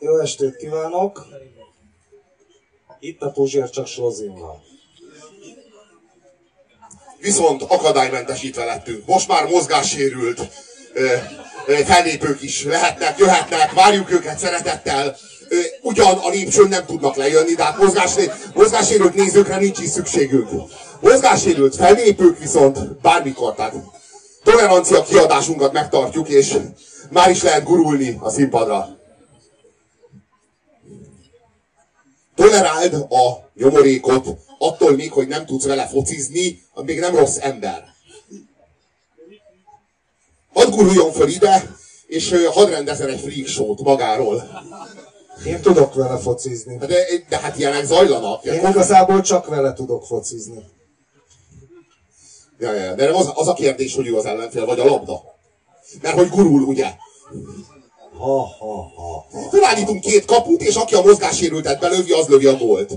Jó estét kívánok! Itt a Puzsér csak Slozinnal. Viszont akadálymentesítve lettünk. Most már mozgássérült fellépők is lehetnek, jöhetnek, várjuk őket szeretettel. Ugyan a lépcsőn nem tudnak lejönni, de hát mozgássérült nézőkre nincs is szükségünk. Mozgássérült fellépők viszont bármikor, tehát tolerancia kiadásunkat megtartjuk, és már is lehet gurulni a színpadra. Toleráld a nyomorékot, attól még, hogy nem tudsz vele focizni, még nem rossz ember. Hadd guruljon föl ide, és hadd rendezzen egy freak show-t magáról. Én tudok vele focizni. De, de hát ilyenek zajlanak. Én igazából csak vele tudok focizni. Ja, ja, de az, az a kérdés, hogy ő az ellenfél, vagy a labda. Mert hogy gurul, ugye? Ha, ha, ha. Felállítunk két kaput, és aki a mozgássérültet belövi, az lövi a gólt.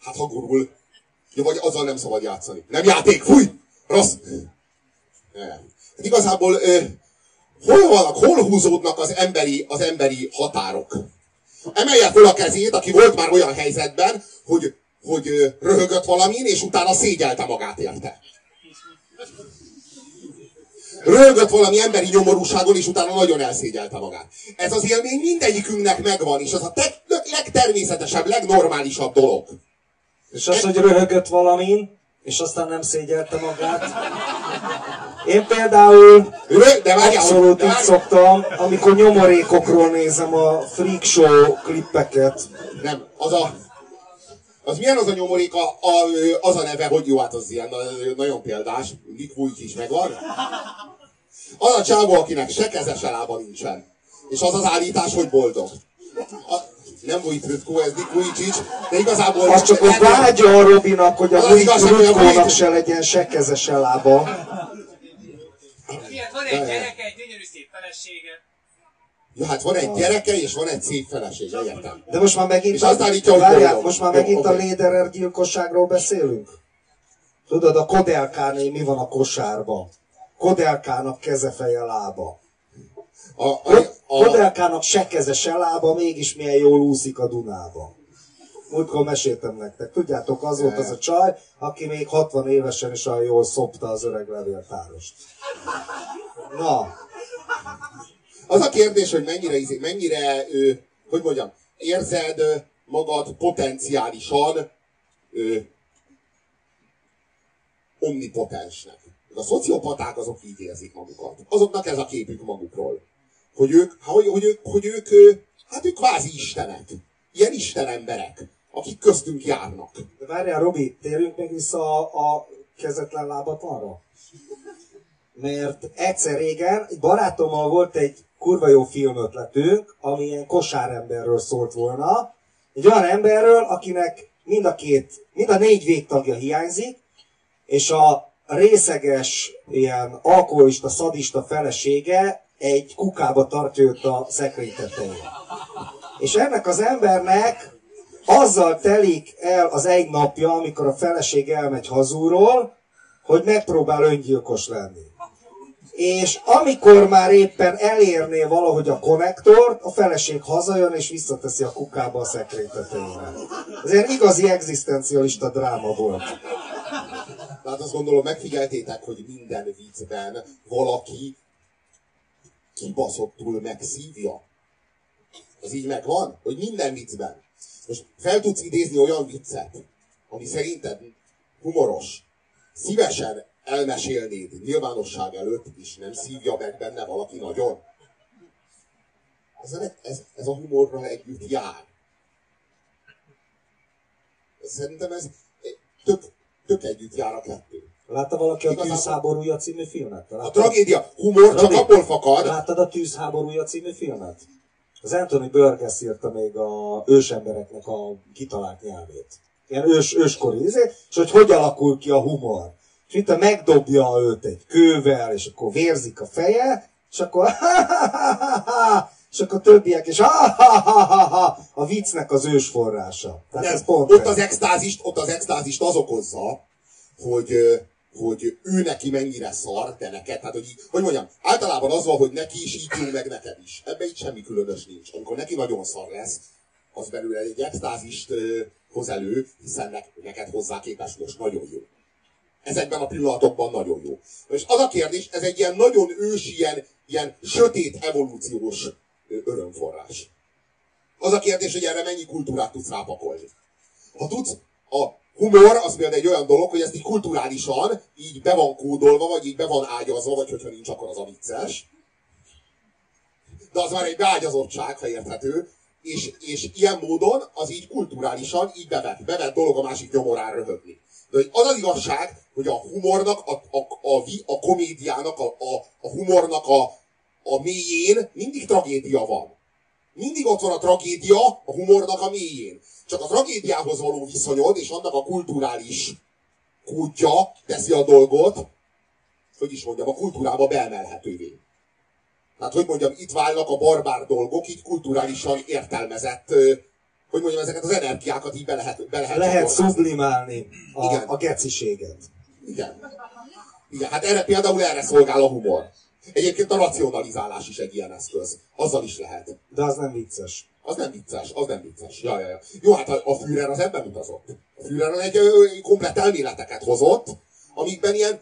Hát ha gurul, ja, vagy azzal nem szabad játszani. Nem játék, fúj! Rossz! Nem. Hát igazából hol vannak, hol húzódnak az emberi, az emberi határok? Emelje föl a kezét, aki volt már olyan helyzetben, hogy, hogy röhögött valamin, és utána szégyelte magát érte. Röhögött valami emberi nyomorúságon, és utána nagyon elszégyelte magát. Ez az élmény mindegyikünknek megvan, és az a te- legtermészetesebb, legnormálisabb dolog. És az, hogy röhögött valamin, és aztán nem szégyelte magát. Én például Rö- de várjál, abszolút de így szoktam, amikor nyomorékokról nézem a freak show klippeket. Nem, az a... Az milyen az a nyomorék, a, a, az a neve, hogy jó, hát az ilyen na- nagyon példás, Nick Vujicic is megvan. Az a csávó, akinek se keze, se lába nincsen. És az az állítás, hogy boldog. A, nem Vujicic, ez Nick Vujicic, de igazából... Az csak vágya a Robinak, hogy Az a hogy Rudkónak Vujicic- se legyen se keze, se lába. Miért van egy gyereke, egy gyönyörű szép felesége? Ja, hát van egy gyereke, és van egy szép felesége, értem. De most már megint, És azt állítja, hogy várjál, most már megint a. Lederer gyilkosságról beszélünk? Tudod, a Kodelkáné mi van a kosárba? Kodelkának keze, feje, lába. A, a, a, Kodelkának se keze, se lába, mégis milyen jól úszik a Dunába. Múltkor meséltem nektek. Tudjátok, az volt az a csaj, aki még 60 évesen is olyan jól szopta az öreg levéltárost. Na, Az a kérdés, hogy mennyire, mennyire hogy mondjam, érzed magad potenciálisan ö, omnipotensnek. A szociopaták azok így érzik magukat. Azoknak ez a képük magukról. Hogy ők, hogy, hogy ők, hogy ők, hát ők kvázi istenek. Ilyen istenemberek, akik köztünk járnak. de várjál, Robi, térjünk még vissza a, a kezetlen lábatlanra. Mert egyszer régen egy barátommal volt egy kurva jó filmötletünk, ami ilyen kosáremberről szólt volna. Egy olyan emberről, akinek mind a két, mind a négy végtagja hiányzik, és a részeges, ilyen alkoholista, szadista felesége egy kukába tartja őt a szekrény tetején. És ennek az embernek azzal telik el az egy napja, amikor a feleség elmegy hazúról, hogy megpróbál öngyilkos lenni. És amikor már éppen elérné valahogy a konnektort, a feleség hazajön és visszateszi a kukába a szekrény tetejére. Ez ilyen igazi egzisztencialista dráma volt. Tehát azt gondolom, megfigyeltétek, hogy minden viccben valaki kibaszottul megszívja. Ez így megvan? Hogy minden viccben. Most fel tudsz idézni olyan viccet, ami szerinted humoros, szívesen elmesélnéd nyilvánosság előtt, és nem szívja meg benne valaki nagyon? Ez, ez, ez a humorra együtt jár. Szerintem ez tök, tök együtt jár a kettő. Látta valaki a Igazából- Tűzháborúja című filmet? Te A tragédia, humor csak abból fakad, Láttad a Tűzháborúja című filmet? Az Anthony Burgess írta még a ősembereknek a kitalált nyelvét. Ilyen ős, őskori izé, és hogy hogy alakul ki a humor. És a megdobja őt egy kővel, és akkor vérzik a feje, és akkor és akkor többiek, és a viccnek az ősforrása. Tehát nem, ez pont ott ez. az extázist, ott az extázist az okozza, hogy, hogy ő neki mennyire szar, de neked, tehát hogy hogy mondjam, általában az van, hogy neki is így jó, meg neked is. Ebben itt semmi különös nincs. Amikor neki nagyon szar lesz, az belőle egy extázist hoz elő, hiszen nek- neked hozzá képest most nagyon jó. Ezekben a pillanatokban nagyon jó. És az a kérdés, ez egy ilyen nagyon ősi, ilyen, ilyen sötét evolúciós örömforrás. Az a kérdés, hogy erre mennyi kultúrát tudsz rápakolni. Ha tudsz, a humor az például egy olyan dolog, hogy ezt így kulturálisan így be van kódolva, vagy így be van ágyazva, vagy hogyha nincs, akkor az a vicces. De az már egy beágyazottság, ha érthető. És, és ilyen módon az így kulturálisan így bevet, bevet dolog a másik nyomorán röhögni. Az az igazság, hogy a humornak, a, a, a, a komédiának, a, a, a humornak a, a mélyén mindig tragédia van. Mindig ott van a tragédia a humornak a mélyén. Csak a tragédiához való viszonyod és annak a kulturális kútja teszi a dolgot, hogy is mondjam, a kultúrába beemelhetővé. Tehát, hogy mondjam, itt válnak a barbár dolgok, így kulturálisan értelmezett, hogy mondjam, ezeket az energiákat így be lehet, be lehet, Lehet csatornázni. sublimálni a, Igen. a geciséget. Igen. Igen, hát erre például erre szolgál a humor. Egyébként a racionalizálás is egy ilyen eszköz. Azzal is lehet. De az nem vicces. Az nem vicces, az nem vicces. Ja, ja, ja. Jó, hát a, a Führer az ebben utazott. A Führer egy ö, komplett elméleteket hozott, amikben ilyen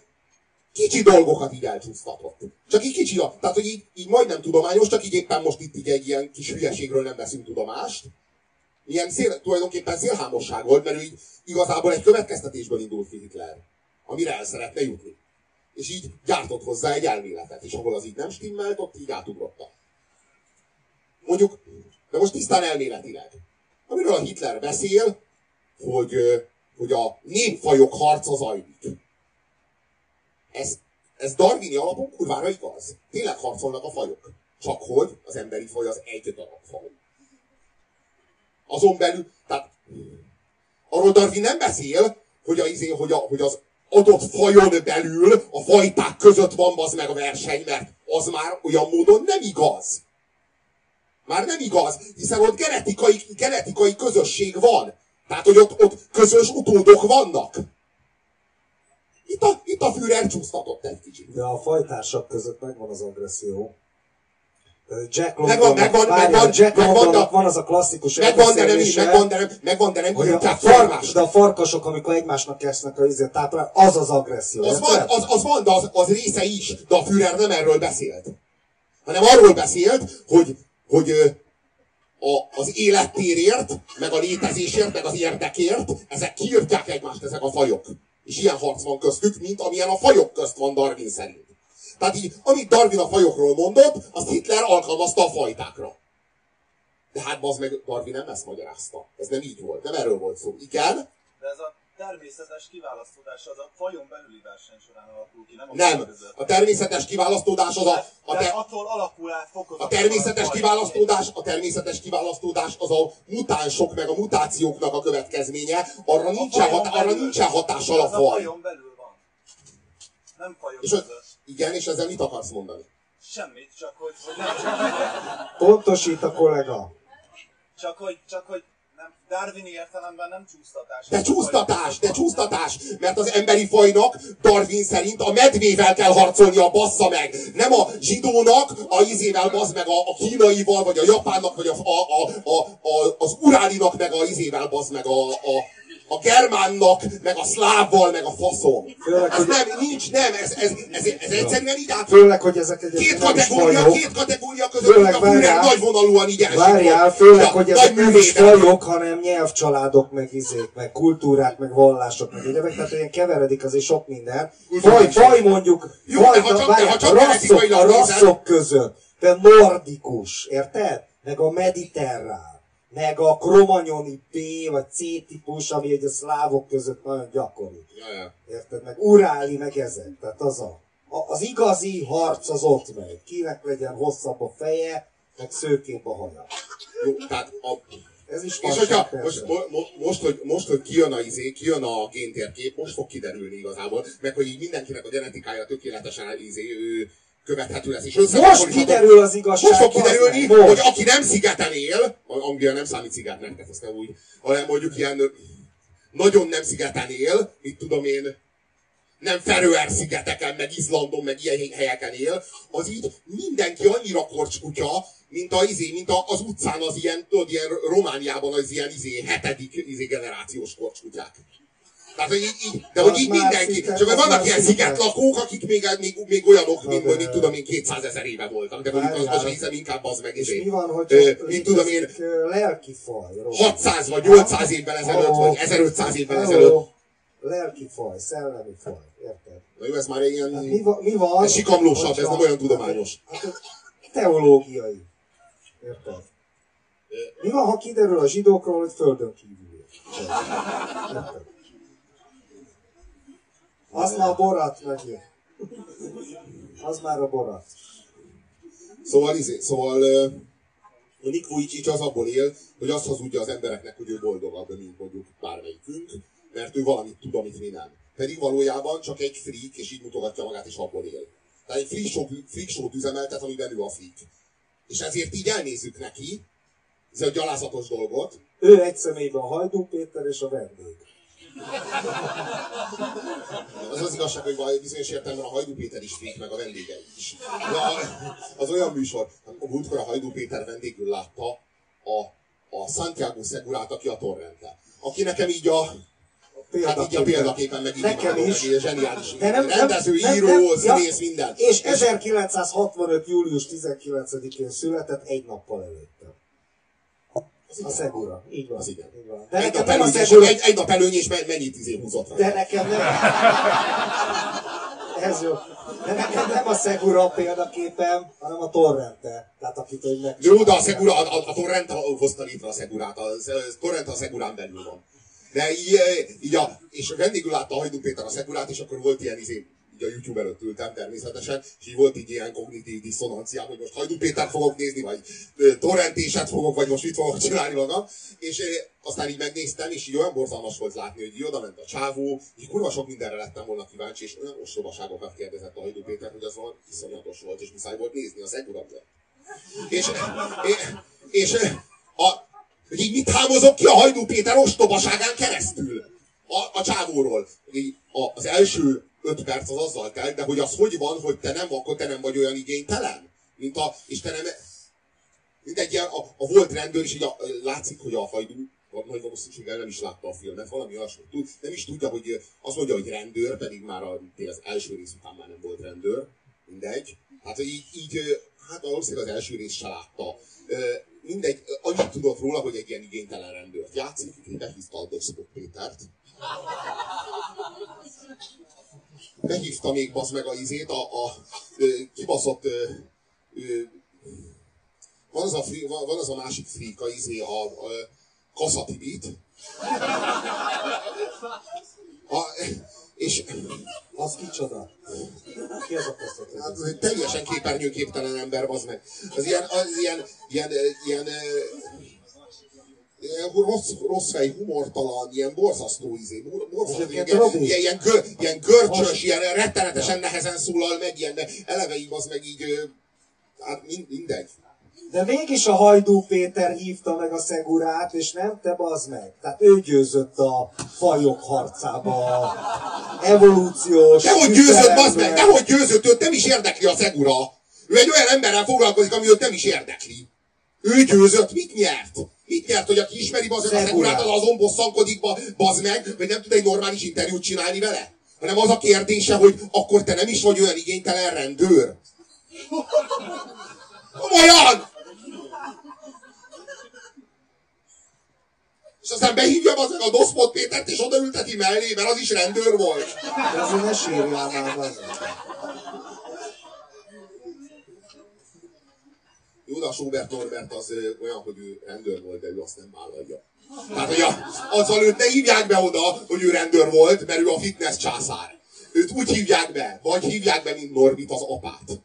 kicsi dolgokat így elcsúsztatott. Csak így kicsi, tehát hogy így, így majdnem tudományos, csak így éppen most itt így egy ilyen kis hülyeségről nem veszünk tudomást. Ilyen szél, tulajdonképpen szélhámosság volt, mert ő így igazából egy következtetésből indult ki Hitler, amire el szeretne jutni. És így gyártott hozzá egy elméletet, és ahol az így nem stimmelt, ott így átugrotta. Mondjuk, de most tisztán elméletileg. Amiről a Hitler beszél, hogy, hogy a népfajok harca zajlik. Ez, ez darwini alapon kurvára igaz. Tényleg harcolnak a fajok. Csak hogy az emberi faj az egy darab faj. Azon belül, tehát arról Darwin nem beszél, hogy, a, izé, hogy, a, hogy az adott fajon belül a fajták között van az meg a verseny, mert az már olyan módon nem igaz. Már nem igaz, hiszen ott genetikai, genetikai közösség van. Tehát, hogy ott, ott közös utódok vannak. Itt a, itt a Führer csúsztatott egy kicsit. De a fajtársak között megvan az agresszió. Jack Megvan, Londonnak, megvan, várjál, megvan, Jack megvan, Londonnak van az a klasszikus Megvan, de nem, megvan, de nem, megvan, de nem hogy a, a, gyűjtják fark, formást. de a farkasok, amikor egymásnak esnek a izért táplál, az az agresszió. Az van, az, az van, de az, az része is, de a Führer nem erről beszélt. Hanem arról beszélt, hogy, hogy a, az élettérért, meg a létezésért, meg az érdekért, ezek kiírtják egymást, ezek a fajok. És ilyen harc van köztük, mint amilyen a fajok közt van Darwin szerint. Tehát így, amit Darwin a fajokról mondott, azt Hitler alkalmazta a fajtákra. De hát az meg Darwin nem ezt magyarázta. Ez nem így volt, nem erről volt szó. Igen? De ez a természetes kiválasztódás az a fajon belüli verseny során alakul ki, nem a Nem. faj. A természetes kiválasztódás az a, a, te, attól alakul át a természetes faj. kiválasztódás, a természetes kiválasztódás az a mutánsok meg a mutációknak a következménye, arra nincsen, fajon hat, arra nincsen hatással a Az a faj. fajon belül van. Nem fajok És, között. Igen, és ezzel mit akarsz mondani? Semmit, csak hogy, hogy nem csak, Pontosít a kollega. csak hogy, csak hogy nem, Darwini értelemben nem csúsztatás. De csúsztatás, de csúsztatás, mert az emberi fajnak Darwin szerint a medvével kell harcolnia, bassza meg. Nem a zsidónak, a izével, bazd meg, a, a kínaival, vagy a japánnak, vagy a, a, a, a, a, az urálinak, meg a izével, bazd meg, a, a, a germánnak, meg a szlávval, meg a faszom. Főleg, Ez nem, nincs, nem, ez, ez, ez, ez egyszerűen így át... Főleg, hogy ezek Két nem is kategória, fajok. két kategória között, Főleg a várjál. nagyvonalúan így elsik Várjál, főleg, Ja, hogy ezek nem is fajok, hanem nyelvcsaládok, meg izék, meg kultúrák, meg vallások, meg egyebek, tehát ilyen keveredik azért sok minden. Faj, faj mondjuk, Jó, faj, ha csak- várjál, ha csak a rasszok, a rasszok között, de nordikus, érted? Meg a mediterrán, meg a kromanyoni B vagy C típus, ami egy a szlávok között nagyon gyakori. Ja, ja. Érted? Meg uráli, meg ezek. Tehát az a, a, az igazi harc az ott megy. Kinek legyen hosszabb a feje, meg szőkébb a haja. Jó, tehát a, Ez is És hogyha most, mo, mo, most, hogy, most, hogy kijön a izé, kijön a géntérkép, most fog kiderülni igazából, meg hogy így mindenkinek a genetikája tökéletesen izé, ő követhető lesz. És Most kiderül az igazság. Most fog kiderülni, most. hogy aki nem szigeten él, Anglia nem számít szigetnek, tehát ezt nem úgy, hanem mondjuk ilyen nagyon nem szigeten él, mit tudom én, nem Feröer-szigeteken, meg Izlandon, meg ilyen helyeken él, az így mindenki annyira korcskutya, mint, a, izé, mint a, az utcán az ilyen, tudod, ilyen Romániában az ilyen izé, hetedik izé, generációs korcskutyák. Tehát, hogy így, így, de hogy így mindenki, csak az vannak ilyen sziget. szigetlakók, akik még, még, még olyanok, mint de- mondjuk tudom én 200 ezer éve voltak, de mondjuk az, az hiszem inkább az meg És izé. mi van, hogy Ö, Mit tudom én, lelki faj? Robi? 600 vagy 800 évvel ezelőtt, vagy 1500 évvel ezelőtt. Lelki faj, szellemi faj, érted? Na jó, ez már ilyen... Hát mi, va, mi van? Ez sikamlósabb, ez hogyha- nem olyan tudományos. Hát, teológiai. Érted? Mi van, ha kiderül a zsidókról, hogy földön kívül? Érted? Az már a borat megint. Az már a borat. Szóval, izé, szóval a Nick Vujicic az abból él, hogy azt hazudja az embereknek, hogy ő boldogabb, mint mondjuk bármelyikünk, mert ő valamit tud, amit mi nem. Pedig valójában csak egy freak, és így mutogatja magát, és abból él. Tehát egy freak show, freak show üzemeltet, amiben ő a freak. És ezért így elnézzük neki, ez a gyalázatos dolgot, Ő egy személyben a Hajdú Péter és a vendég. Az az igazság, hogy bizonyos értelemben a Hajdú Péter is fék, meg a vendégei is. De az olyan műsor, a múltkor a Hajdú Péter vendégül látta a, a Santiago Segurát, aki a torrente. Aki nekem így a, hát így a példaképen meg Nekem is. meg zseniális. De nem, nem, Rendező, nem, író, nem, színész, ja, minden. És 1965. július 19-én született egy nappal A Segura. Így van. Az igen. Így van. De Egy nap, a előny, Segura. egy, egy nap előny, és men- mennyit izé húzott rá. De nekem nem... Ez jó. De nekem nem a Segura példaképem, hanem a Torrente. Tehát akit hogy meg... Jó, de a Segura, a, a, a Torrent hozta létre a Segurát, a, a Torrent a Segurán belül van. De így, így a, és vendégül látta a Hajdú Péter a Segurát, és akkor volt ilyen izé, így a YouTube előtt ültem természetesen, és így volt így ilyen kognitív diszonanciám, hogy most Hajdú Pétert fogok nézni, vagy torrentéset fogok, vagy most mit fogok csinálni magam. És aztán így megnéztem, és így olyan borzalmas volt látni, hogy így oda ment a csávó, így kurva sok mindenre lettem volna kíváncsi, és olyan ostobaságokat kérdezett a Hajdú Péter, hogy az van iszonyatos volt, és muszáj volt nézni a Segura miatt. És, és, és a, hogy így mit hámozok ki a Hajdú Péter ostobaságán keresztül? A, a csávóról. Így a, az első öt perc az azzal telt, de hogy az hogy van, hogy te nem, akkor te nem vagy olyan igénytelen? Mint a, és te nem, mint egy ilyen, a, a volt rendőr is, így a, látszik, hogy a Hajdú nagy valószínűséggel nem is látta a filmet, valami olyasmit tud, nem is tudja, hogy azt mondja, hogy rendőr, pedig már a, az első rész után már nem volt rendőr, mindegy. Hát, így, így hát valószínűleg az első rész se látta. Mindegy, annyit tudott róla, hogy egy ilyen igénytelen rendőrt játszik, hogy behívta a Doszpot Pétert. Behívta még az meg a izét, a, a ö, kibaszott ö, ö, van az a, free, van van az a másik frika, izé, a, a Kaszatibit. A, és Az kicsoda? Ki az a kaszat? hát, teljesen képernyőképtelen ember, az meg. Az ilyen, az ilyen, ilyen, ilyen, ilyen rossz, rossz fej, humortalan, ilyen borzasztó izé, bor- borzasztó, ilyen, ilyen, ilyen, gör, ilyen görcsös, ilyen rettenetesen nehezen szólal meg, ilyen, de eleve így az meg így, hát mind, mindegy. De mégis a Hajdú Péter hívta meg a Szegurát, és nem te bazd meg. Tehát ő győzött a fajok harcába, a evolúciós Dehogy győzött, bazd meg, dehogy győzött, őt nem is érdekli a Szegura. Ő egy olyan emberrel foglalkozik, ami őt nem is érdekli. Ő győzött, mit nyert? Mit nyert, hogy aki ismeri bazd meg a Szegurát, az azon bosszankodik, ba- bazd meg, hogy nem tud egy normális interjút csinálni vele? Hanem az a kérdése, hogy akkor te nem is vagy olyan igénytelen rendőr. Komolyan! És aztán behívja az meg a Doszpot Pétert, és odaülteti mellé, mert az is rendőr volt. De azért ne sírjál már, bazd meg. Jó, de a Sobert Norbert az olyan, hogy ő rendőr volt, de ő azt nem vállalja. Tehát, hogy a, azzal őt ne hívják be oda, hogy ő rendőr volt, mert ő a fitness császár. Őt úgy hívják be, vagy hívják be, mint Norbit az apát.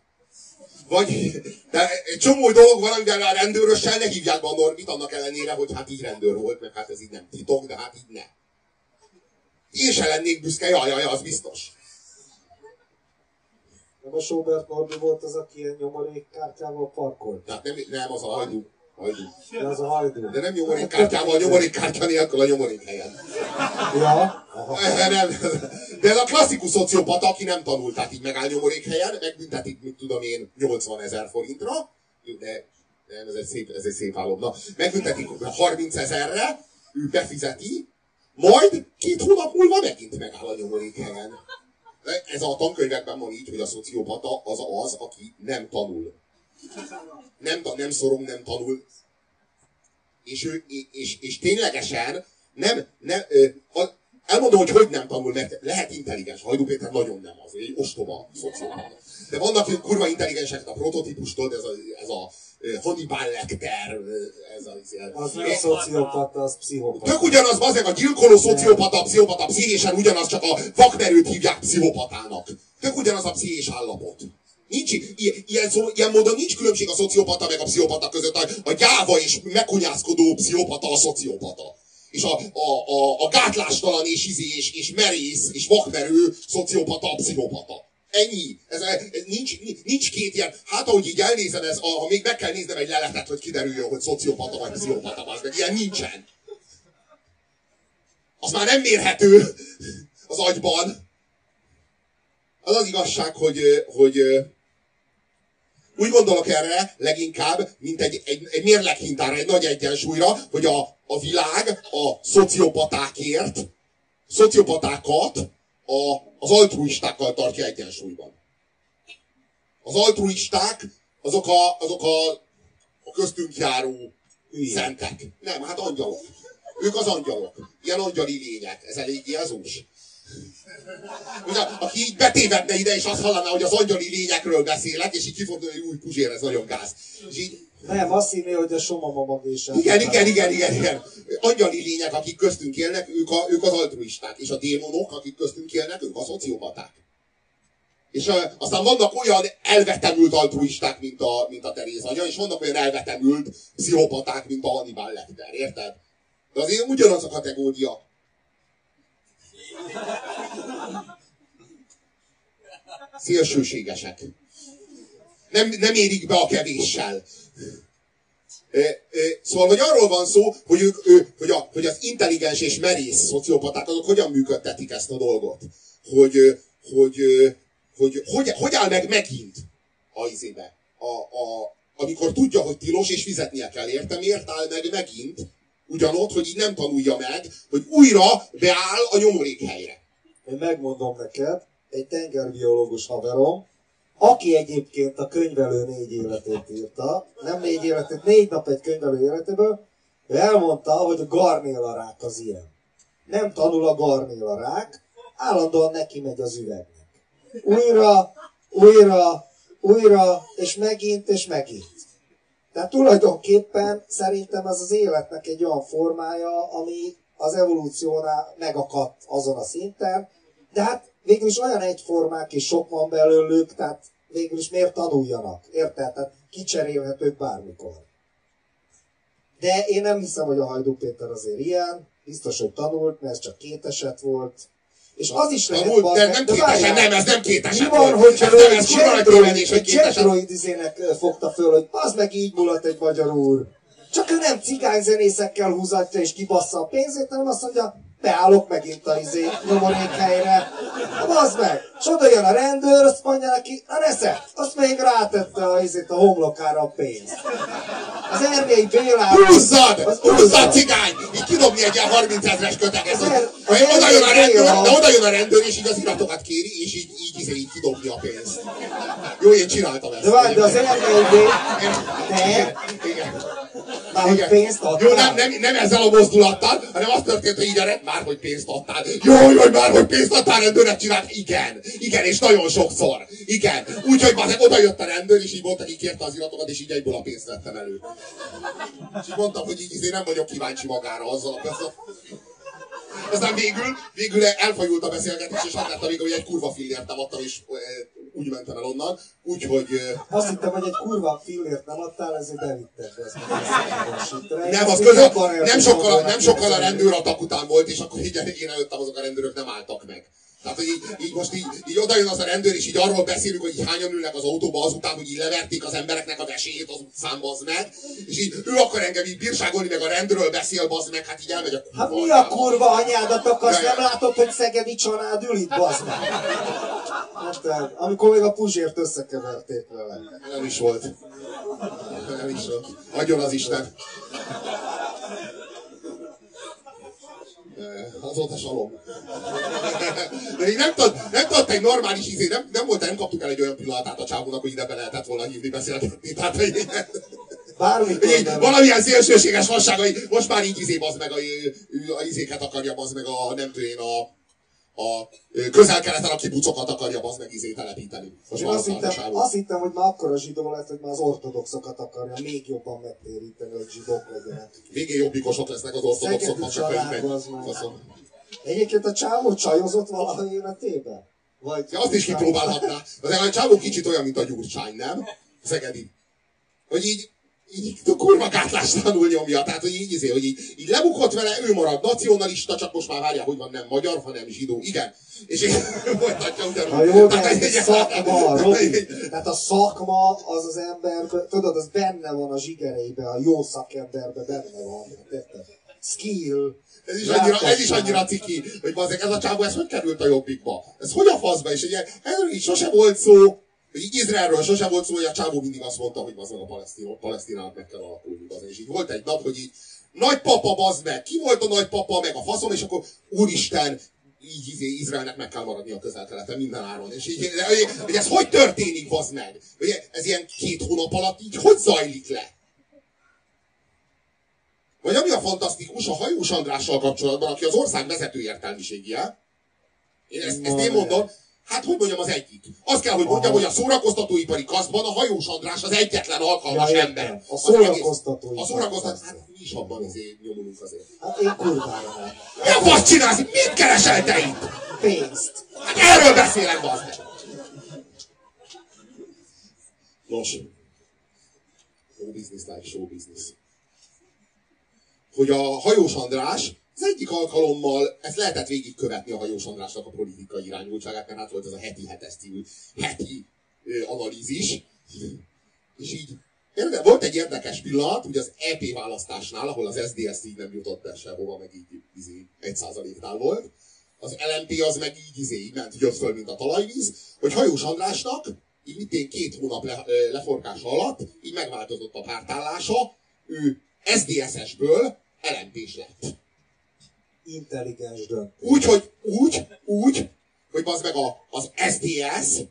Vagy, de egy csomó dolog van, amivel a rendőrössel ne hívják be a Norbit, annak ellenére, hogy hát így rendőr volt, meg hát ez így nem titok, de hát így ne. Én se lennék büszke, jaj, jaj, az biztos. Nem a Sobert Norbi volt az, aki ilyen nyomorékkártyával parkolt? Tehát nem, nem az a hajdú. Hajdú. De az a hajdú. De nem nyomorékkártyával, nyomorékkártya nélkül a nyomorék helyen. Ja, aha. Eh, Nem. De ez a klasszikus szociopata, aki nem tanult, tehát így megáll nyomorék helyen, megbüntetik, mit tudom én, 80 ezer forintra, de nem, ez egy szép, ez egy szép álom. Na, megbüntetik 30 ezerre, ő befizeti, majd két hónap múlva megint megáll a nyomorék helyen. Ez a tankönyvekben van így, hogy a szociopata az az, aki nem tanul. Nem, nem szorong, nem tanul. És, ő, és, és ténylegesen nem, nem, ö, a, elmondom, hogy hogy nem tanul, mert lehet intelligens. Hajdú Péter nagyon nem az, egy ostoba szociopata. De vannak kurva intelligensek, a prototípustól, ez a, ez a Hannibal Lecter, ez a... Az nem szociopata, az pszichopata. Tök ugyanaz, bazdmeg a gyilkoló szociopata, a pszichopata, pszichésen ugyanaz, csak a vakmerőt hívják pszichopatának. Tök ugyanaz a pszichés állapot. Nincs, ilyen, szó, ilyen módon nincs különbség a szociopata meg a pszichopata között. A, a gyáva és megkunyászkodó pszichopata a szociopata. És a, a, a, a gátlástalan és, izé, és, és merész és vakmerő szociopata a pszichopata. Ennyi. Ez, ez nincs, nincs két ilyen. Hát ahogy így elnézem, ez, a, ha még meg kell néznem egy leletet, hogy kiderüljön, hogy szociopata vagy pszichopata, az meg ilyen nincsen. Az már nem mérhető az agyban. Az az igazság, hogy, hogy úgy gondolok erre leginkább, mint egy, egy, egy mérleghintára, egy nagy egyensúlyra, hogy a, a világ a szociopatákért, szociopatákat a, az altruistákkal tartja egyensúlyban. Az altruisták azok a, azok a, a köztünk járó Hülyék. szentek. Nem, hát angyalok. Ők az angyalok. Ilyen angyali lények. Ez elég Jézus. Ugye, aki így betévedne ide, és azt hallaná, hogy az angyali lényekről beszélek, és így kifordul, hogy új Puzsér, ez nagyon gáz. És így, Nem, azt hinné, hogy a Soma és igen, igen, igen, igen, igen. Angyali lények, akik köztünk élnek, ők, a, ők az altruisták. És a démonok, akik köztünk élnek, ők a szociopaták. És uh, aztán vannak olyan elvetemült altruisták, mint a, mint a Teréz anya, és vannak olyan elvetemült pszichopaták, mint a Hannibal Lecter, érted? De azért ugyanaz a kategória. Szélsőségesek. Nem, nem érik be a kevéssel. Szóval, hogy arról van szó, hogy, ők, ő, hogy, a, hogy az intelligens és merész szociopaták azok hogyan működtetik ezt a dolgot. Hogy, hogy, hogy, hogy, hogy áll meg megint a izébe. A, a, amikor tudja, hogy tilos, és fizetnie kell érte, miért áll meg megint ugyanott, hogy így nem tanulja meg, hogy újra beáll a nyomorék helyre. Én megmondom neked, egy tengerbiológus haverom, aki egyébként a könyvelő négy életét írta, nem négy életét, négy nap egy könyvelő életéből, ő elmondta, hogy a garnéla rák az ilyen. Nem tanul a garnéla rák, állandóan neki megy az üvegnek. Újra, újra, újra, és megint, és megint. Tehát tulajdonképpen szerintem ez az életnek egy olyan formája, ami az evolúciónál megakadt azon a szinten, de hát végül is olyan egyformák és sok van belőlük, tehát végül is miért tanuljanak, érted? Tehát kicserélhetők bármikor. De én nem hiszem, hogy a Hajdú Péter azért ilyen, biztos, hogy tanult, mert ez csak két eset volt, és az is lehet, Tanult, de nem meg- két eset, várjál. nem, ez nem két Mi van, hogyha Ez nem, egy ez hogy egy csetroid izének fogta föl, hogy az meg így mulat egy magyar úr. Csak ő nem cigányzenészekkel húzatja és kibassza a pénzét, hanem azt mondja, beállok megint a izé helyre. Na bazd meg! És oda jön a rendőr, azt mondja neki, na neszed, azt még rátette a, izét a homlokára a pénzt. Az Ernélyi Bélában... Húzzad! az Húzzad, cigány! Így kidobni egy ilyen 30 ezres. Az hogy- el- hogy az Oda jön a rendőr, de oda jön a rendőr, és így az iratokat kéri, és így, így, így, így kidobni a pénzt. Jó, én csináltam ezt. De várj, de az Ernélyi Bélában... De, Igen. Már hogy pénzt Jó, adtál. nem, nem, nem ezzel a mozdulattal, hanem az történt, hogy így a rend, már hogy pénzt adtál. Jó, jó, már hogy pénzt adtál, rendőrnek csinált. Igen, igen, és nagyon sokszor. Igen. Úgyhogy már oda jött a rendőr, és így mondta, ki kérte az iratokat, és így egyből a pénzt vettem elő. És így mondtam, hogy így izé nem vagyok kíváncsi magára azzal a azzal. Aztán végül, végül elfajult a beszélgetés, és hát vége, hogy egy kurva fillért nem adtam, és úgy mentem el onnan. Úgyhogy Azt hittem, hogy egy kurva fillért nem adtál, ezért bevitted ezt. Nem, az között, nem sokkal, nem sokkal a rendőr atak után volt, és akkor így én előttem, azok a rendőrök nem álltak meg. Tehát, hogy így, így most így, így oda jön az a rendőr, és így arról beszélünk, hogy így hányan ülnek az autóba azután, hogy így leverték az embereknek a vesélyét az utcán, bazd meg. És így ő akar engem így bírságolni, meg a rendőről beszél, bazd meg, hát így elmegy a kurva Hát mi a kurva anyádat akarsz? Nem látod, hogy szegedi család ül itt, bazd meg? Hát, amikor még a Puzsért összekeverték vele. Nem is volt. Nem is volt. Adjon az Isten. Eh, Azóta salom. De így nem, tud, nem tudott egy normális izé, nem, nem volt, nem kaptuk el egy olyan pillanatát a csávónak, hogy ide be lehetett volna hívni beszélgetni. Tehát, hogy Bármikor így, nem. valamilyen szélsőséges hasság, hogy most már így izé bazd meg, a, a izéket akarja bazd meg a, nem tudom én, a, a közel-keleten a kibucokat akarja bazd meg izé telepíteni. Most azt hittem, azt hittem, hogy már akkor a zsidó lett, hogy már az ortodoxokat akarja még jobban megtéríteni, hogy zsidók legyenek. Végén jobbikosok lesznek az ortodoxoknak, csak hogy az. Egyébként a csávó csajozott valaha életében? Vagy Ja, azt is kipróbálhatná. Az a csávó kicsit olyan, mint a Gyurcsány, nem? Szegedi. Hogy így, így kurva gátlástalanul nyomja. Tehát, hogy így, izé, hogy így, így lebukott vele, ő marad nacionalista, csak most már várja, hogy van nem magyar, hanem zsidó. Igen. És így folytatja ugyanúgy. Na jó, de ez szakma, Robi. Tehát a szakma az az ember, tudod, az benne van a zsigereibe, a jó szakemberbe benne van. Érted? Skill. Ez is, annyira, ez is annyira ciki, hogy bazzeg, ez a csávó, ez hogy került a jobbikba? Ez hogy a faszba? És ugye, erről így sose volt szó, hogy így Izraelről sose volt szó, hogy a csávó mindig azt mondta, hogy bazzeg a palesztinok, palesztinának meg kell alakulni. Bazzeg. És így volt egy nap, hogy így nagypapa bazd meg, ki volt a nagypapa, meg a faszom, és akkor úristen, így izé, Izraelnek meg kell maradni a közel-keleten minden áron. És így, hogy ez hogy történik, bazd meg? Hogy ez ilyen két hónap alatt így hogy zajlik le? Vagy ami a fantasztikus, a hajós Andrással kapcsolatban, aki az ország vezető értelmiségie, én ezt, ezt én mondom, hát hogy mondjam az egyik. Azt kell, hogy mondjam, hogy a szórakoztatóipari kasztban a hajós András az egyetlen alkalmas Ja, ember. A szórakoztatóipari A szórakoztató, kasztban. hát mi is abban azért nyomulunk azért. Hát én kurvára nem. Mi a fasz csinálsz? Mit keresel te itt? Pénzt. Hát erről beszélek, bazd! Nos. Show business like show business. Hogy a hajós András az egyik alkalommal, ezt lehetett végigkövetni a hajós Andrásnak a politikai irányultságát, mert hát volt ez a heti hetes című heti ö, analízis. És így érde, volt egy érdekes pillanat, ugye az EP választásnál, ahol az SDS így nem jutott be sehova, meg így izé, egy százaléknál volt. Az LMP az meg így izé, így ment, jött föl, mint a talajvíz, hogy Hajós Andrásnak, így mitén két hónap le, leforgása alatt, így megváltozott a pártállása, ő SZDSZ-esből LMP-s lett. Intelligens döntés. Úgy, hogy úgy, úgy, hogy az meg a, az SDS,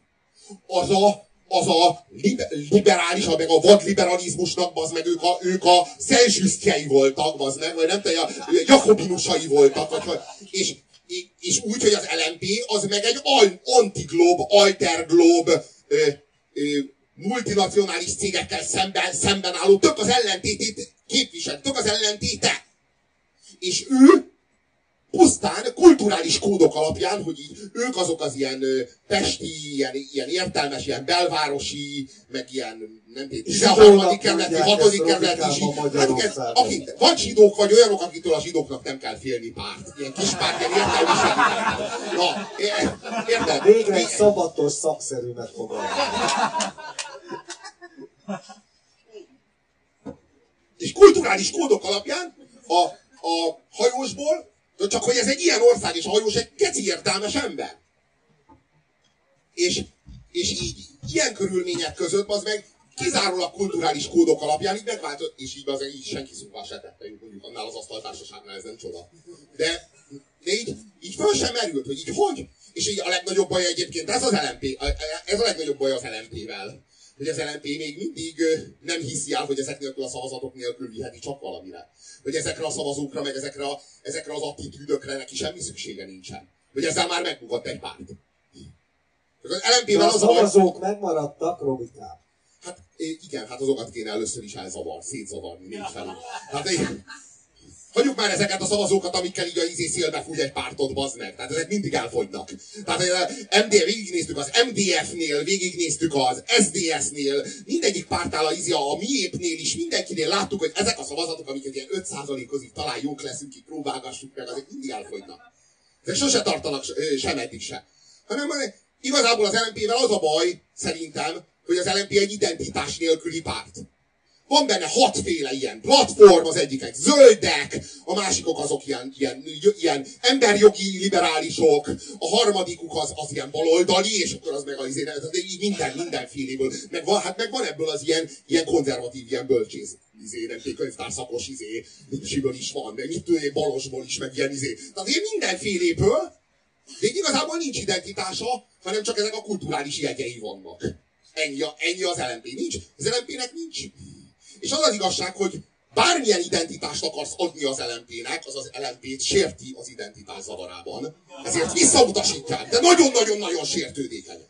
az a, az a liber, liberális, meg a vadliberalizmusnak, az meg ők a, ők a szelzsüsztjei voltak, az meg, vagy nem tudom, a jakobinusai voltak, vagy, és, és úgy, hogy az LMP az meg egy antiglob, alterglob, ö, ö, multinacionális cégekkel szemben, szemben álló, tök az ellentétét képvisel, tök az ellentéte. És ő pusztán kulturális kódok alapján, hogy így ők azok az ilyen pesti, ilyen, ilyen értelmes, ilyen belvárosi, meg ilyen nem tudom, 13. Zsidónak kerületi, mondják 6. ezt kerületi zsidók. Hát akik, vagy zsidók, vagy olyanok, akitől a zsidóknak nem kell félni párt. Ilyen kis párt, ilyen értelmiség. Na, érted? Végre egy szabatos, szakszerű megfogalmazás. és kulturális kódok alapján a, a hajósból, csak hogy ez egy ilyen ország, és a hajós egy keci értelmes ember. És, és így, ilyen körülmények között az meg kizárólag kulturális kódok alapján így megváltozott, és így az így senki szóval se tette, mondjuk annál az asztaltársaságnál ez nem csoda. De, de így, így föl sem merült, hogy így hogy? És így a legnagyobb baj egyébként ez az LMP, ez a legnagyobb baj az LMP-vel. Hogy az LMP még mindig nem hiszi el, hogy ezek nélkül a szavazatok nélkül viheti csak valamire. Hogy ezekre a szavazókra, meg ezekre, a, ezekre az attitűdökre neki semmi szüksége nincsen. Hogy ezzel már megbukott egy párt. Az De LMP-vel a az a baj, szavazók megmaradtak, Robikám. Hát igen, hát azokat kéne először is elzavar, szétzavarni négy felül. Hát é, hagyjuk már ezeket a szavazókat, amikkel így a izé szélbe fúj egy pártot, bazd meg. Tehát ezek mindig elfogynak. Tehát eh, MD, végignéztük az MDF-nél, végignéztük az SDS-nél, mindegyik pártál a izé, a miépnél is, mindenkinél láttuk, hogy ezek a szavazatok, amiket ilyen 5%-ozig talán jók leszünk, ki próbálgassuk meg, azok mindig elfogynak. Ezek sose tartanak ö, sem eddig se. Hanem ö, igazából az LNP-vel az a baj, szerintem, hogy az LNP egy identitás nélküli párt. Van benne hatféle ilyen platform, az egyikek zöldek, a másikok azok ilyen, ilyen, ilyen emberjogi liberálisok, a harmadikuk az, az ilyen baloldali, és akkor az meg az, az, az így minden, mindenféléből. Meg van, hát meg van ebből az ilyen, ilyen konzervatív, ilyen bölcsész izé, nem könyvtárszakos izé, siből is van, meg mit tudom, balosból is, meg ilyen izé. Tehát ilyen mindenféléből, de így igazából nincs identitása, hanem csak ezek a kulturális jegyei vannak. Ennyi, a, ennyi az LMP. Nincs, az LMP-nek nincs és az az igazság, hogy bármilyen identitást akarsz adni az LMP-nek, az az LMP-t sérti az identitás zavarában. Ezért visszautasítják, de nagyon-nagyon-nagyon sértődékeny.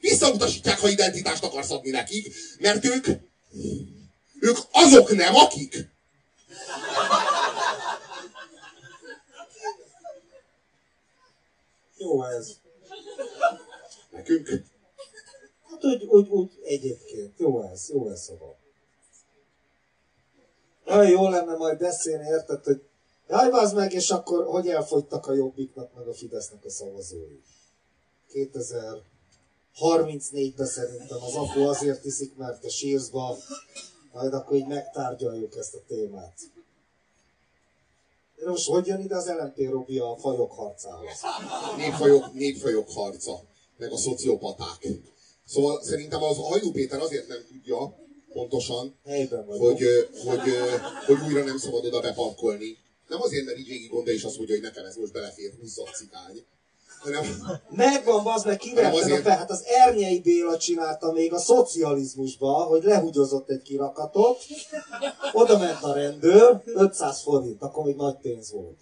Visszautasítják, ha identitást akarsz adni nekik, mert ők, ők azok nem, akik. Jó ez. Nekünk. Hát úgy, úgy, úgy egyébként. Jó ez, jó ez szóval. Olyan jó lenne majd beszélni, érted, hogy jaj, az meg, és akkor hogy elfogytak a Jobbiknak, meg a Fidesznek a szavazói. 2034-ben szerintem az apu azért iszik, mert a sírzba, majd akkor így megtárgyaljuk ezt a témát. De most hogy jön ide az LMP Robi a fajok harcához? Népfajok, népfajok harca, meg a szociopaták. Szóval szerintem az Hajdú Péter azért nem tudja, pontosan, Helyben vagyok. hogy, hogy, hogy, hogy újra nem szabad oda beparkolni. Nem azért, mert így végig gondolja, és azt mondja, hogy nekem ez most belefér 20 cikány. Hanem, Megvan, az meg Nem kivetted azért- a fel. Hát az Ernyei Béla csinálta még a szocializmusba, hogy lehugyozott egy kirakatot, oda ment a rendőr, 500 forint, akkor még nagy pénz volt.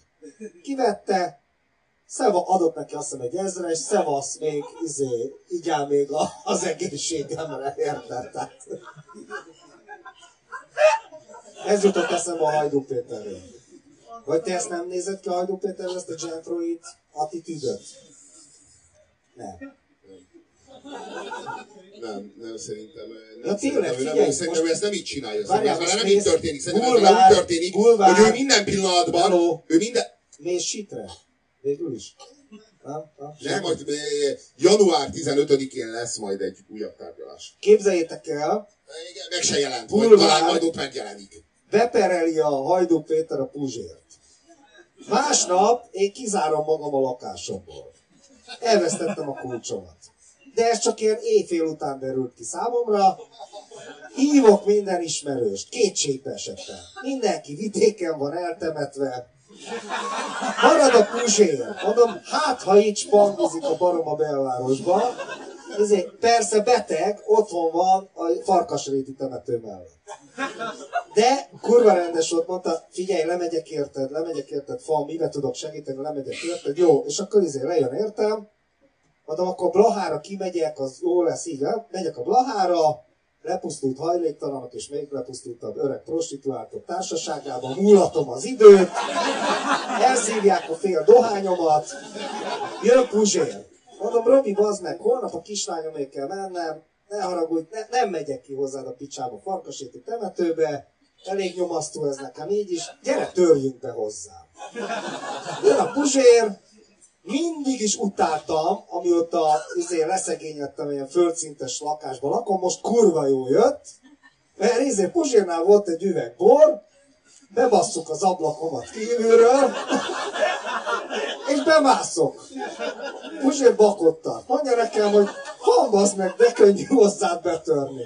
Kivette, Szeva adott neki azt hiszem egy ezres, szevasz még, izé, igyál még a, az egészségemre, érted? Tehát. Ez jutott eszembe a Hajdú Péterről. Vagy te ezt nem nézed ki a Hajdú Péterről, ezt a gentroid attitűdöt? Nem. nem, nem szerintem. Nem, Ja, tényleg, szerintem, ő nem, figyelj, szerintem most- ezt nem így csinálja. Várjál, ez vele nem így nézd, történik. Szerintem ez bulvár, vele úgy történik, bulvár. hogy ő minden pillanatban, Hello. ő minden, Mész sitre? Végül is. Nem? Nem? nem, majd január 15-én lesz majd egy újabb tárgyalás. Képzeljétek el, Igen, Meg se jelent, vagy talán majd ott megjelenik. bepereli a Hajdú Péter a Puzsért. Másnap én kizárom magam a lakásomból. Elvesztettem a kulcsomat. De ez csak ilyen éjfél után derült ki számomra. Hívok minden ismerőst, kétségbe esettem. Mindenki vidéken van eltemetve. Marad a Puzsér. Mondom, hát ha így spangozik a barom a belvárosba. Ezért persze beteg, otthon van a Farkasréti temető mellett. De kurva rendes volt, mondta, figyelj, lemegyek érted, lemegyek érted, fa, mibe tudok segíteni, lemegyek érted, jó, és akkor izé lejön értem, mondom, akkor Blahára kimegyek, az jó lesz így, megyek a Blahára, lepusztult hajléktalanok és még lepusztultabb öreg prostituáltok társaságában, múlatom az időt, elszívják a fél dohányomat, jön Puzsér. Mondom, Robi, bazd meg, holnap a kislányomért kell mennem, ne haragudj, ne, nem megyek ki hozzád a picsába farkaséti temetőbe, elég nyomasztó ez nekem így is, gyere, törjünk be hozzám. Jön a Puzsér, mindig is utáltam, amióta izé leszegényedtem ilyen földszintes lakásban lakom, most kurva jó jött, mert izé Puzsérnál volt egy üveg bor, bebasszuk az ablakomat kívülről, és bemászok. Puzsér bakott tart. Mondja nekem, hogy van basz meg, de könnyű hozzád betörni.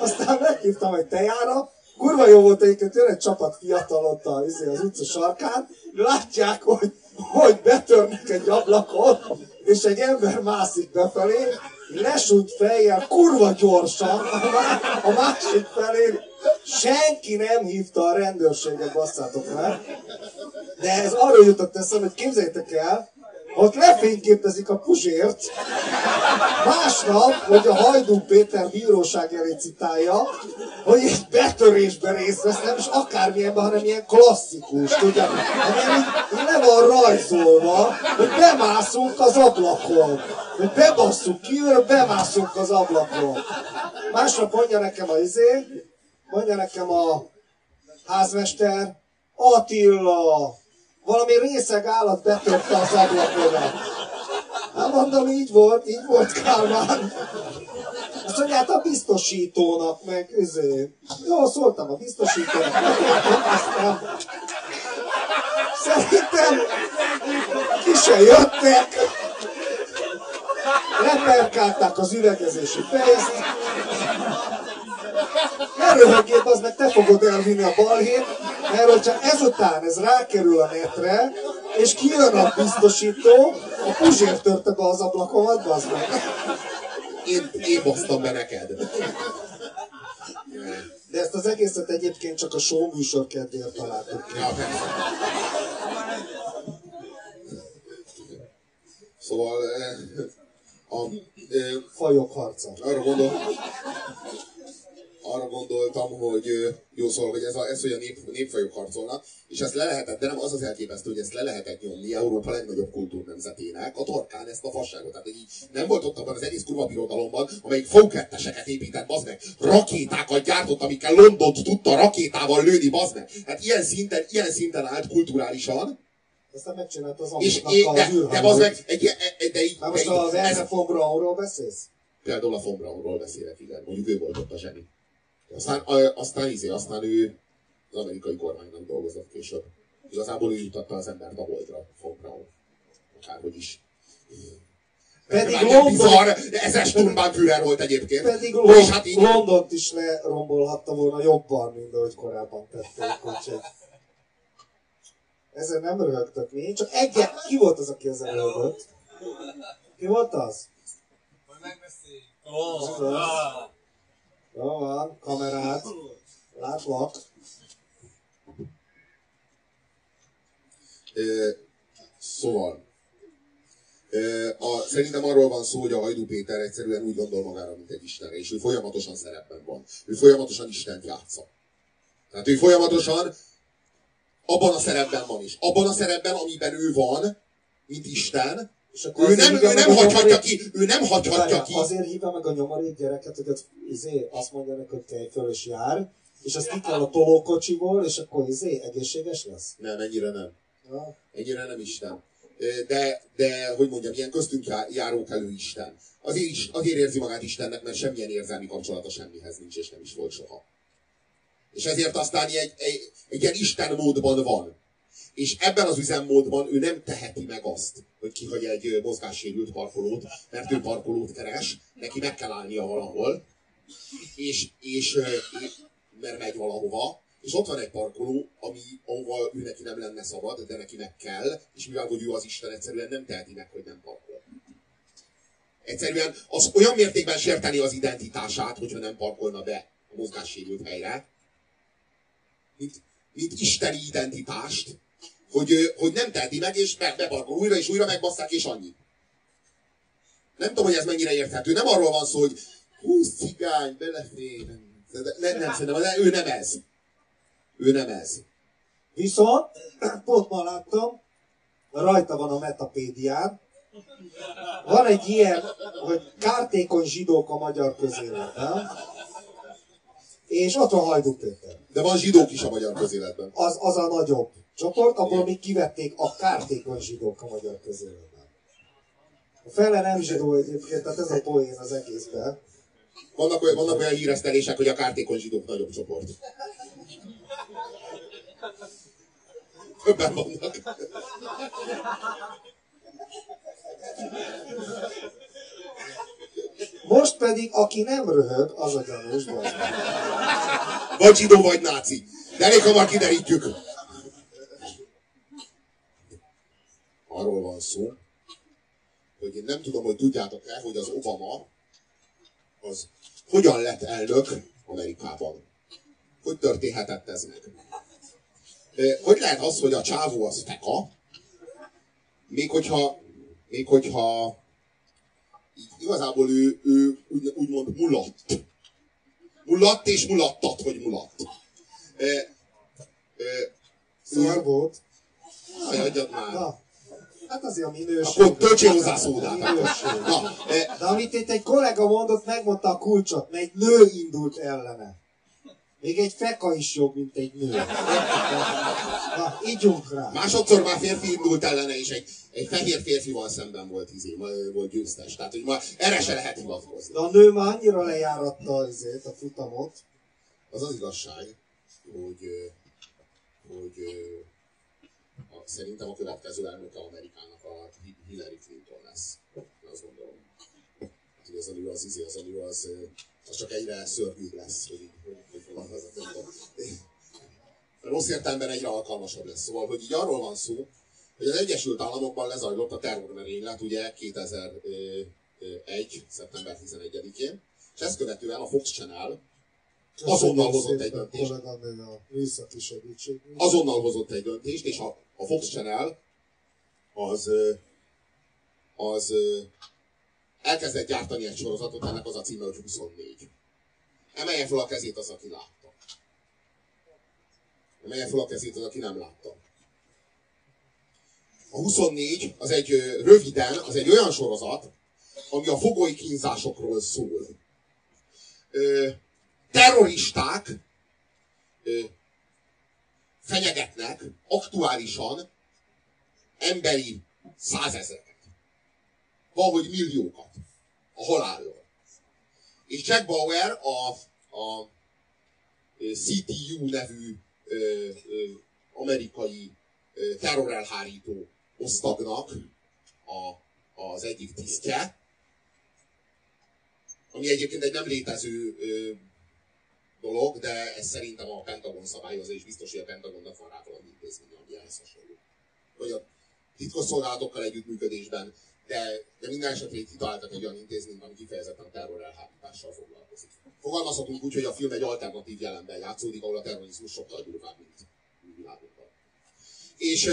Aztán meghívtam egy tejára, kurva jó volt egyébként, jön egy csapat fiatal ott a, izé, az utca sarkán, látják, hogy, hogy betörnek egy ablakot, és egy ember mászik befelé, lesújt fejjel, kurva gyorsan, a, má- a másik felé, senki nem hívta a rendőrséget, basszátok meg. De ez arról jutott eszembe, hogy képzeljétek el, ott lefényképezik a Puzsért, másnap, hogy a Hajdú Péter bíróság elé citálja, hogy egy betörésben részt vesz, nem is akármilyenben, hanem ilyen klasszikus, tudja, hanem így, így le van rajzolva, hogy bemászunk az ablakon, hogy bebasszuk kívül, bemászunk az ablakon. Másnap mondja nekem a izé, mondja nekem a házmester, Attila, valami részeg állat betörte az ablakon. Hát mondom, így volt, így volt Kálmán. Azt mondja, hát a biztosítónak, meg üzé. Jó, szóltam a biztosítónak, aztán szerintem ki se jöttek, leperkálták az üvegezési pénzt, ne röhögjél, az meg te fogod elvinni a balhét, mert hogyha ezután ez rákerül a netre, és kijön a biztosító, a puzsér törte be az ablakomat, bazd meg. Én, én basztam be neked. De ezt az egészet egyébként csak a show műsor kedvéért találtuk ki. Ja, persze. Szóval eh, a, eh, Fajok harca. arra gondol, arra gondoltam, hogy jó szól, hogy ez, a, ez hogy a nép, népfajok harcolnak, és ezt le lehetett, de nem az az elképesztő, hogy ezt le lehetett nyomni Európa legnagyobb kultúrnemzetének, a torkán ezt a fasságot. Tehát, így nem volt ott abban az egész kurva birodalomban, amelyik fauketteseket épített, bazd meg, rakétákat gyártott, amikkel Londont tudta rakétával lőni, bazd meg. Hát ilyen szinten, ilyen szinten állt kulturálisan, Aztán megcsinált az és Amutnak é, az de, de űrhajót. bazd meg, egy, ilyen- e- de így, de most az ez, Erne von Braunról beszélsz? Például a Von Braunról beszélek, igen. Mondjuk ő volt ott a zseni. Aztán, a, aztán, izé, aztán ő az amerikai kormánynak dolgozott később. Igazából ő jutatta az embert a holdra, Von Braun. Akárhogy is. Pedig London- bizarr, ezer Sturmbannführer volt egyébként. Pedig Ó, és hát így, Londont is lerombolhatta volna jobban, mint ahogy korábban tették. Úgyhogy ezen nem röhögtök mi, csak egyet, ki volt az, aki ezen röhögött? Ki volt az? Majd megbeszéljük. Ez az. Jó van, kamerát. Látlak. Ö, Szóval, ö, a, szerintem arról van szó, hogy a Hajdú Péter egyszerűen úgy gondol magára, mint egy istenre, és ő folyamatosan szerepben van. Ő folyamatosan Istent játsza. Tehát ő folyamatosan abban a szerepben van is. Abban a szerepben, amiben ő van, mint Isten, És akkor ő nem, ő nem hagyhatja ki, ő nem hagyhatja ki. Azért hívja meg a nyomorék gyereket, hogy ott, izé, azt mondja neki, hogy kelj föl és jár, és azt ki kell a tolókocsiból, és akkor izé, egészséges lesz. Nem, ennyire nem. Ja. Ennyire nem Isten. De, de, hogy mondjam, ilyen köztünk já- járókelő Isten. Azért, is, azért érzi magát Istennek, mert semmilyen érzelmi kapcsolata semmihez nincs, és nem is volt soha. És ezért aztán egy, egy, egy ilyen Isten módban van. És ebben az üzemmódban ő nem teheti meg azt, hogy kihagy egy mozgássérült parkolót, mert ő parkolót keres, neki meg kell állnia valahol, és, és, és mert megy valahova, és ott van egy parkoló, ami, ahova ő neki nem lenne szabad, de neki meg kell, és mivel hogy ő az Isten egyszerűen nem teheti meg, hogy nem parkol. Egyszerűen az olyan mértékben sérteni az identitását, hogyha nem parkolna be a mozgássérült helyre, mint, mint isteni identitást, hogy, hogy nem teheti meg, és be, beparkol újra, és újra megbasszák, és annyi. Nem tudom, hogy ez mennyire érthető. Nem arról van szó, hogy húsz cigány, belefér. Nem, nem, szerintem ő nem ez. Ő nem ez. Viszont, pont ma láttam, rajta van a metapédián, van egy ilyen, hogy kártékony zsidók a magyar közéletben, és ott van Hajdú Péter. De van zsidók is a magyar közéletben. Az, az a nagyobb csoport, abból még kivették a kártékony zsidók a magyar közéletben. A fele nem zsidó egyébként, tehát ez a poén az egészben. Vannak olyan, vannak olyan híresztelések, hogy a kártékony zsidók nagyobb csoport. Többen vannak. Most pedig, aki nem röhög, az a gyanús. Vagy zsidó, vagy náci. De elég hamar kiderítjük. Arról van szó, hogy én nem tudom, hogy tudjátok-e, hogy az Obama az hogyan lett elnök Amerikában. Hogy történhetett ez meg? Hogy lehet az, hogy a csávó az feka, még hogyha, még hogyha így igazából ő, ő úgy, úgymond mulatt. Mulatt és mulattat, hogy mulatt. E, e, Szar szóval, volt. Aj, hagyjad már. Na, hát azért a minőség. Akkor töltsél hozzá szódát. Na, e, De amit itt egy kollega mondott, megmondta a kulcsot, mert egy nő indult ellene. Még egy feka is jobb, mint egy nő. Na, ígyunk rá. Másodszor már férfi indult ellene, és egy, egy fehér férfival szemben volt, izé, volt győztes. Tehát, hogy ma erre se lehet hivatkozni. De a nő már annyira lejáratta azért a futamot. Az az igazság, hogy, hogy szerintem a következő elnöke Amerikának a Hi- Hillary Clinton lesz. Én azt gondolom. Hát, hogy az a nő az izé, az a nő az, az csak egyre szörnyűbb lesz, hogy, hogy, hogy tudom. Rossz értelemben egyre alkalmasabb lesz. Szóval, hogy így arról van szó, hogy az Egyesült Államokban lezajlott a terrormerénylet ugye 2001. szeptember 11-én, és ezt követően a Fox Channel Azonnal hozott egy döntést. azonnal hozott egy döntést, és a, a Fox Channel az, az elkezdett gyártani egy sorozatot, ennek az a címe, hogy 24. Emelje fel a kezét az, aki látta. Emelje fel a kezét az, aki nem látta. A 24 az egy röviden, az egy olyan sorozat, ami a fogoly kínzásokról szól. Ö, terroristák fenyegetnek aktuálisan emberi százezreket. Valahogy milliókat a halállal. És Jack Bauer a, a CTU nevű ö, ö, amerikai ö, terrorelhárító osztagnak a, az egyik tisztje, ami egyébként egy nem létező dolog, de ez szerintem a Pentagon szabályozza, és biztos, hogy a Pentagonnak van rá valami intézmény, ami ehhez hasonló. Vagy a titkosszolgálatokkal együttműködésben, de, de minden esetre itt kitaláltak egy olyan intézményt, ami kifejezetten a terror elhárítással foglalkozik. Fogalmazhatunk úgy, hogy a film egy alternatív jelenben játszódik, ahol a terrorizmus sokkal durvább, mint világunkban. És,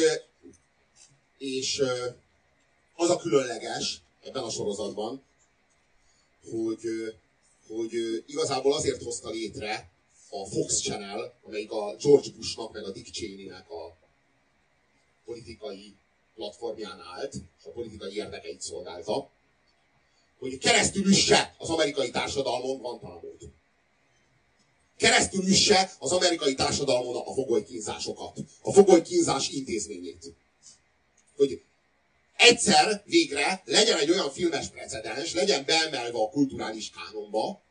és az a különleges ebben a sorozatban, hogy, hogy igazából azért hozta létre a Fox Channel, amelyik a George Bushnak meg a Dick Cheney-nek a politikai platformján állt, és a politikai érdekeit szolgálta, hogy keresztül üsse az amerikai társadalmon Guantanamo-t. Keresztül üsse az amerikai társadalmon a fogolykínzásokat, a fogolykínzás intézményét. Hogy egyszer végre legyen egy olyan filmes precedens, legyen beemelve a kulturális kánonba,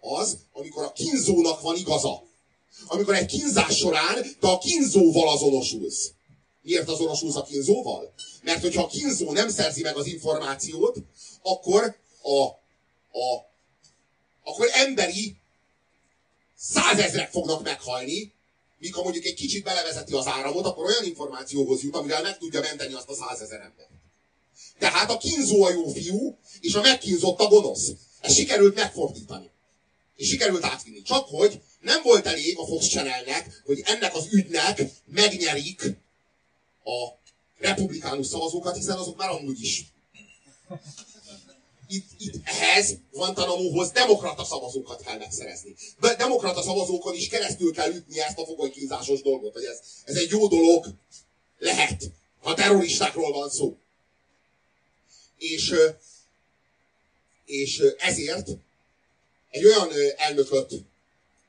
az, amikor a kínzónak van igaza. Amikor egy kínzás során te a kínzóval azonosulsz. Miért azonosulsz a kínzóval? Mert hogyha a kínzó nem szerzi meg az információt, akkor a, a, akkor emberi százezrek fognak meghalni, míg mondjuk egy kicsit belevezeti az áramot, akkor olyan információhoz jut, amivel meg tudja menteni azt a százezer embert. Tehát a kínzó a jó fiú, és a megkínzott a gonosz. Ezt sikerült megfordítani. És sikerült átvinni. Csak hogy nem volt elég a Fox Channelnek, hogy ennek az ügynek megnyerik a republikánus szavazókat, hiszen azok már amúgy is. Itt, itt ehhez, Guantanamo-hoz demokrata szavazókat kell megszerezni. De demokrata szavazókon is keresztül kell ütni ezt a fogolykínzásos dolgot, hogy ez, ez egy jó dolog lehet, ha terroristákról van szó. És, és ezért egy olyan elnököt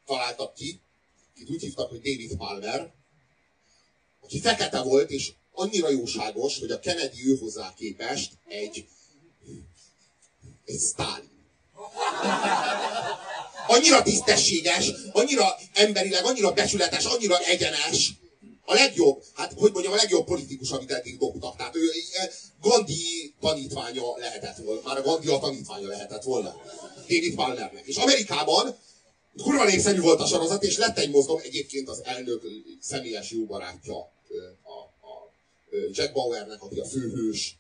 találtak ki, akit úgy hívtak, hogy David Palmer, aki fekete volt, és annyira jóságos, hogy a Kennedy ő hozzá képest egy, egy Stalin. Annyira tisztességes, annyira emberileg, annyira becsületes, annyira egyenes. A legjobb, hát hogy mondjam, a legjobb politikus, amit eddig dobtak. Tehát ő eh, Gandhi tanítványa lehetett volna. Már a Gandhi a tanítványa lehetett volna. David Palmernek. És Amerikában kurva népszerű volt a sorozat, és lett egy mozgalom, egyébként az elnök személyes jó barátja ö, a, a ö, Jack Bauernek, aki a főhős.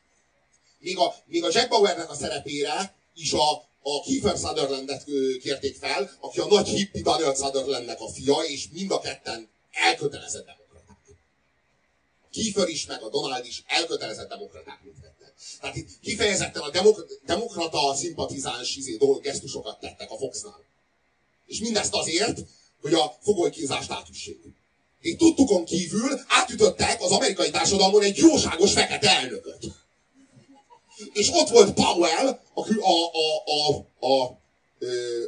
Még a, még a Jack Bauernek a szerepére is a, a Kiefer Sutherlandet kérték fel, aki a nagy hippi Donald Sutherlandnek a fia, és mind a ketten elkötelezett demokraták. Kiefer is, meg a Donald is elkötelezett demokraták mindketten. Tehát itt kifejezetten a demok- demokrata szimpatizáns izé, dolog, gesztusokat tettek a Foxnál. És mindezt azért, hogy a fogolykínzást átüssék. Így tudtukon kívül átütöttek az amerikai társadalmon egy jóságos fekete elnököt. És ott volt Powell, a, a, a, a, a,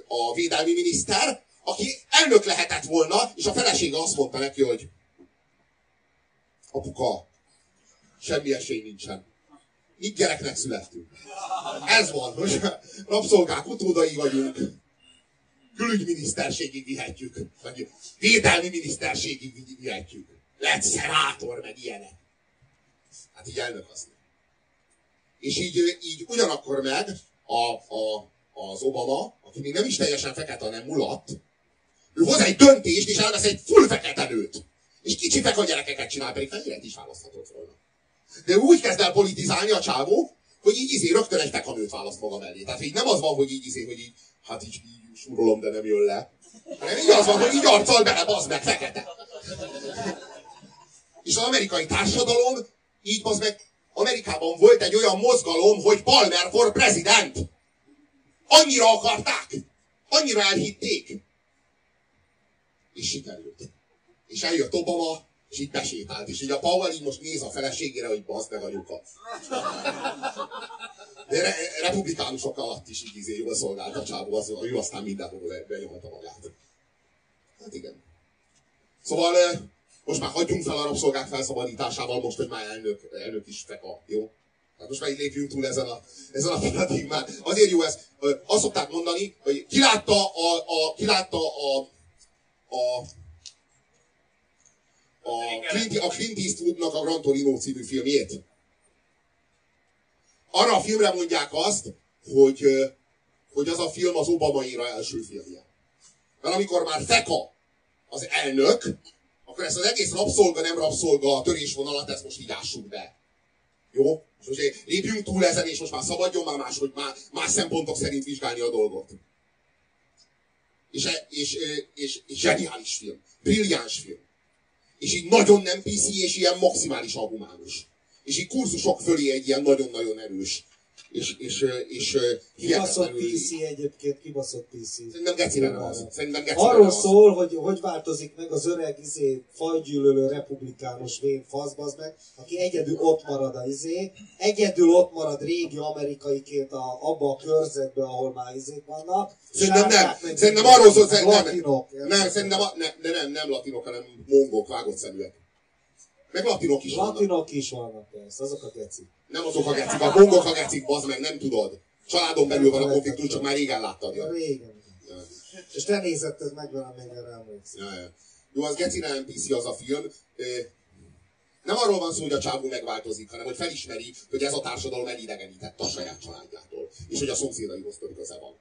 a védelmi miniszter, aki elnök lehetett volna, és a felesége azt mondta neki, hogy apuka, semmi esély nincsen. Itt gyereknek születtünk. Ez van, hogy rabszolgák utódai vagyunk. Külügyminiszterségig vihetjük. Vagy védelmi miniszterségig vihetjük. Lehet szenátor, meg ilyenek. Hát így elnök azt. És így, így ugyanakkor meg a, a, az Obama, aki még nem is teljesen fekete, hanem mulatt, ő hoz egy döntést, és elvesz egy full fekete nőt. És kicsi feka gyerekeket csinál, pedig fehérek is választhatott volna. De úgy kezd el politizálni a csávó, hogy így izé rögtön egy fekanőt választ maga mellé. Tehát így nem az van, hogy így izé, hogy így, hát így, így súrolom, de nem jön le. Hanem így az van, hogy így arccal bele, bazd meg, fekete. És az amerikai társadalom, így az meg, Amerikában volt egy olyan mozgalom, hogy Palmer for president. Annyira akarták. Annyira elhitték. És sikerült. És eljött Obama, és így besétált, és így a Powell így most néz a feleségére, hogy bazd meg a lyukat. De re, republikánusok alatt is így izé jól szolgált a csávó, az, ő aztán mindenhol benyomta magát. Hát igen. Szóval most már hagyjunk fel a rabszolgák felszabadításával, most, hogy már elnök, elnök is feka, jó? Hát most már így lépjünk túl ezen a, ezen a paradigmán. Azért jó ez, azt szokták mondani, hogy ki látta a, a, ki látta a, a a Clint, a Clint Eastwoodnak a Gran Torino című filmjét. Arra a filmre mondják azt, hogy, hogy az a film az Obama éra első filmje. Mert amikor már feka az elnök, akkor ezt az egész rabszolga, nem rabszolga a törésvonalat, ezt most így ássuk be. Jó? És most lépjünk túl ezen, és most már szabadjon már hogy már más szempontok szerint vizsgálni a dolgot. És, e, és, és, és zseniális film. Brilliáns film és így nagyon nem PC, és ilyen maximálisan humánus. És így kurzusok fölé egy ilyen nagyon-nagyon erős. És, és, és Kibaszott PC egyébként, kibaszott PC. Szerintem gecire nem az. Szerintem gecire Arról az. szól, hogy hogy változik meg az öreg izé, fajgyűlölő republikánus vén faszbaz meg, aki egyedül ott marad a izé, egyedül ott marad régi amerikaiként a, abba a körzetbe, ahol már izék vannak. Szerintem nem, meg szerintem arról szól, meg szerintem, latinok. nem, szerintem, a- ne, de nem, nem latinok, hanem mongok, vágott szeműek. Meg latinok is vannak. Latinok is vannak persze, azok a geci. Nem azok a gecik, a mongok a gecik, bazd meg, nem tudod. Családon belül van a konfliktus, csak már régen láttad. Ja. Régen. És te nézetted meg velem, még erre emlékszem. Ja, ja. Jó, az gecire nem PC az a film. Nem arról van szó, hogy a csávó megváltozik, hanem hogy felismeri, hogy ez a társadalom elidegenítette a saját családjától. És hogy a szomszédaihoz több köze van.